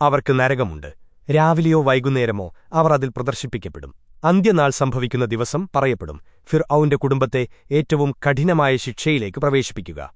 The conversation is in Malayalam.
അവർക്ക് നരകമുണ്ട്. രാവിലെയോ വൈകുന്നേരമോ അവർ അതിൽ പ്രദർശിപ്പിക്കപ്പെടും. അന്ത്യനാൾ സംഭവിക്കുന്ന ദിവസം പറയപ്പെടും. ഫിർ ഔന്റെ കുടുംബത്തെ ഏറ്റവും കഠിനമായ ശിക്ഷയിലേക്ക് പ്രവേശിപ്പിക്കുക.